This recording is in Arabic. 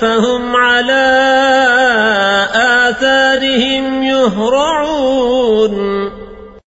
فهم على آثارهم يهرعون.